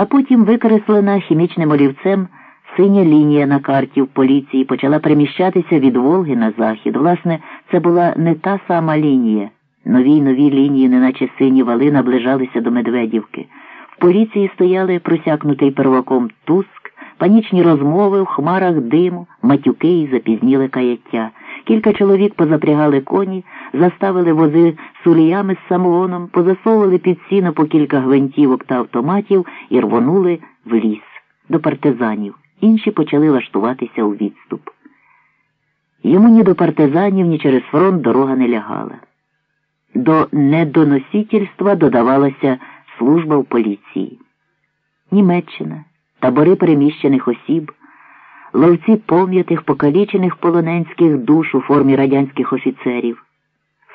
А потім викреслена хімічним олівцем синя лінія на карті в поліції почала переміщатися від Волги на захід. Власне, це була не та сама лінія. Нові нові лінії, неначе сині вали, наближалися до Медведівки. В поліції стояли просякнутий перваком Туск, панічні розмови в хмарах диму, матюки і запізніли каяття. Кілька чоловік позапрягали коні, заставили вози суліями з самогоном, позасовували під сіно по кілька гвинтівок та автоматів і рвонули в ліс до партизанів. Інші почали лаштуватися у відступ. Йому ні до партизанів, ні через фронт дорога не лягала. До недоносительства додавалася служба в поліції. Німеччина, табори переміщених осіб, ловці пом'ятих, покалічених полоненських душ у формі радянських офіцерів,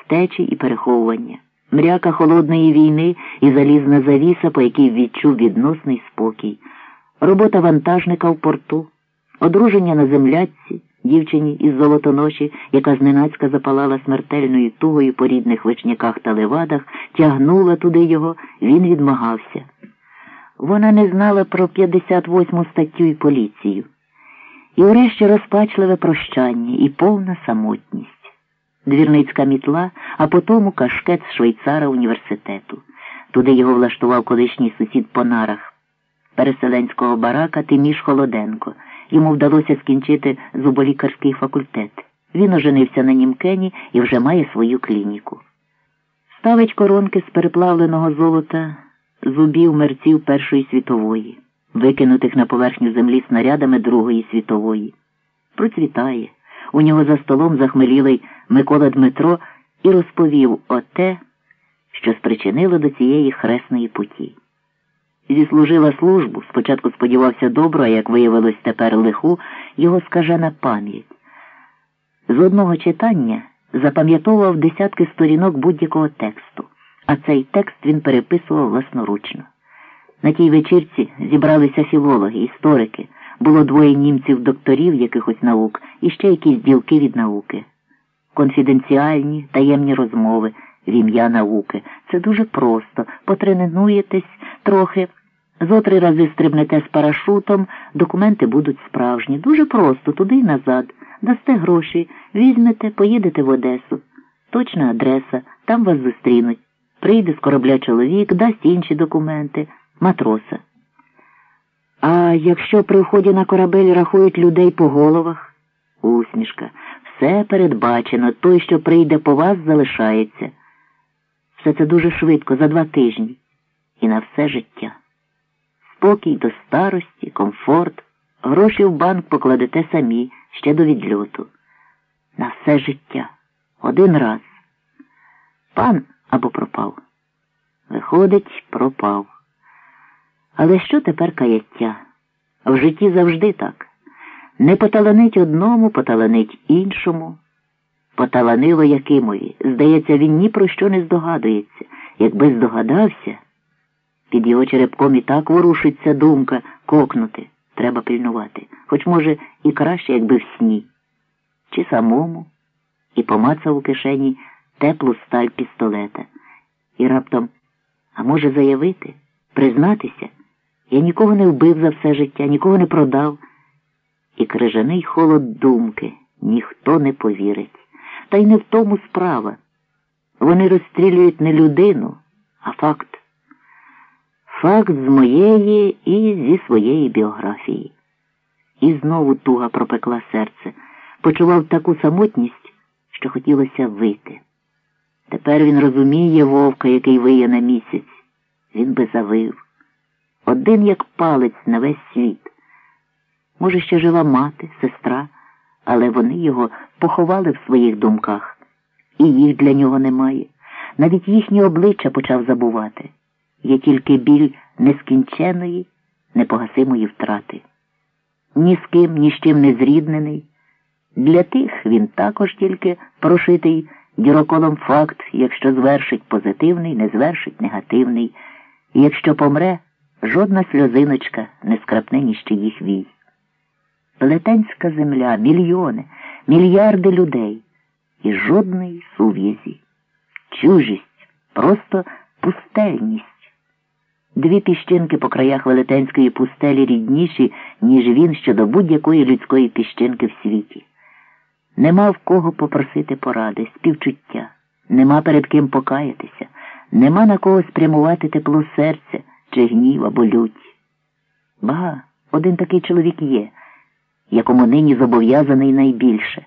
втечі і переховування, мряка холодної війни і залізна завіса, по якій відчув відносний спокій, робота вантажника в порту, одруження на землячці дівчині із золотоноші, яка зненацька запалала смертельною тугою по рідних вичняках та левадах, тягнула туди його, він відмагався. Вона не знала про 58 статтю і поліцію. І врешті розпачливе прощання і повна самотність. Двірницька мітла, а потому кашкет з швейцара університету. Туди його влаштував колишній сусід по нарах, переселенського барака Тиміш Холоденко. Йому вдалося скінчити зуболікарський факультет. Він оженився на Німкені і вже має свою клініку. Ставить коронки з переплавленого золота зубів мерців Першої світової, викинутих на поверхню землі снарядами Другої світової. Процвітає. У нього за столом захмелілий Микола Дмитро і розповів оте, що спричинило до цієї хресної путі. Зіслужила службу, спочатку сподівався добро, а як виявилось тепер лиху, його скажена пам'ять. З одного читання запам'ятовував десятки сторінок будь-якого тексту, а цей текст він переписував власноручно. На тій вечірці зібралися філологи, історики, було двоє німців докторів якихось наук і ще якісь ділки від науки. Конфіденціальні, таємні розмови в ім'я науки. Це дуже просто. Потренуєтесь трохи. Зо три рази стрибнете з парашутом, документи будуть справжні. Дуже просто, туди й назад. Дасте гроші, візьмете, поїдете в Одесу. Точна адреса, там вас зустрінуть. Прийде з корабля чоловік, дасть інші документи, матроса. А якщо при вході на корабель рахують людей по головах? Усмішка. Все передбачено, той, що прийде по вас, залишається. Все це дуже швидко, за два тижні. І на все життя. Спокій до старості, комфорт, гроші в банк покладете самі ще до відльоту. На все життя. Один раз. Пан або пропав. Виходить, пропав. Але що тепер каяття? В житті завжди так. Не поталанить одному, поталанить іншому. Поталанило Якимові. Здається, він ні про що не здогадується. Якби здогадався, під його черепком і так ворушиться думка кокнути. Треба пильнувати. Хоч, може, і краще, якби в сні. Чи самому, і помацав у кишені теплу сталь пістолета. І раптом, а може, заявити, признатися, я нікого не вбив за все життя, нікого не продав. І крижаний холод думки ніхто не повірить. Та й не в тому справа. Вони розстрілюють не людину, а факт. Факт з моєї і зі своєї біографії. І знову туга пропекла серце, почував таку самотність, що хотілося вити. Тепер він розуміє вовка, який виє на місяць. Він би завив. Один як палець на весь світ. Може, ще жива мати, сестра, але вони його поховали в своїх думках, і їх для нього немає. Навіть їхні обличчя почав забувати. Є тільки біль нескінченої, непогасимої втрати. Ні з ким, ні з чим не зріднений. Для тих він також тільки прошитий діроколом факт, якщо звершить позитивний, не звершить негативний, якщо помре, жодна сльозиночка не скрапне ніще їх вій. Велетенська земля, мільйони, мільярди людей і жодної сув'язі, чужість, просто пустельність. Дві піщинки по краях велетенської пустелі рідніші, ніж він щодо будь-якої людської піщинки в світі. Нема в кого попросити поради, співчуття, нема перед ким покаятися, нема на кого спрямувати тепло серця чи гнів або лють. Ба, один такий чоловік є, якому нині зобов'язаний найбільше.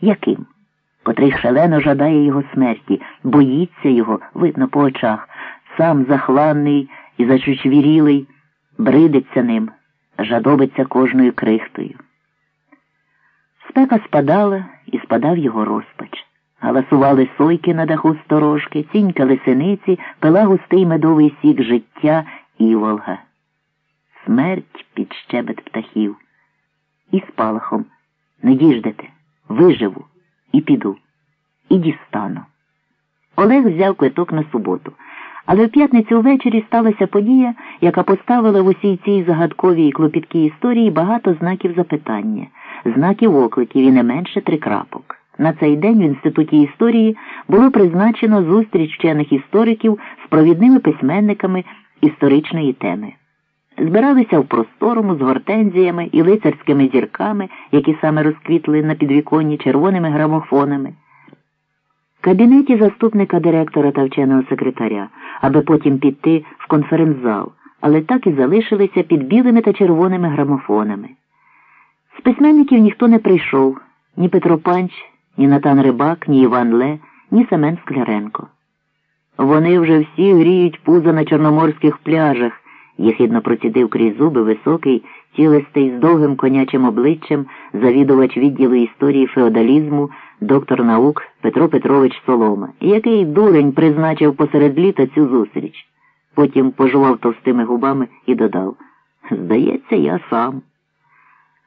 Яким? Котрий шалено жадає його смерті, боїться його, видно по очах, сам захланний і зачучвірілий, бридиться ним, жадобиться кожною крихтою. Спека спадала і спадав його розпач. Галасували сойки на даху сторожки, цінькали синиці, пила густий медовий сік життя іволга. Смерть під щебет птахів. І спалахом не діждете, виживу і піду, і дістану. Олег взяв квиток на суботу. Але в п'ятницю ввечері сталася подія, яка поставила в усій цій загадковій клопіткій історії багато знаків запитання, знаків окликів і не менше три крапок. На цей день в Інституті історії було призначено зустріч вчених істориків з провідними письменниками історичної теми. Збиралися в просторому з гортензіями і лицарськими зірками, які саме розквітли на підвіконні червоними грамофонами В кабінеті заступника директора та вченого секретаря, аби потім піти в конференц-зал, але так і залишилися під білими та червоними грамофонами. З письменників ніхто не прийшов ні Петро Панч, ні Натан Рибак, ні Іван Ле, ні Семен Скляренко. Вони вже всі гріють пузо на чорноморських пляжах, єхидно процідив крізь зуби високий, цілистий з довгим конячим обличчям, завідувач відділу історії феодалізму доктор наук Петро Петрович Солома, який дурень призначив посеред літа цю зустріч. Потім пожував товстими губами і додав Здається, я сам.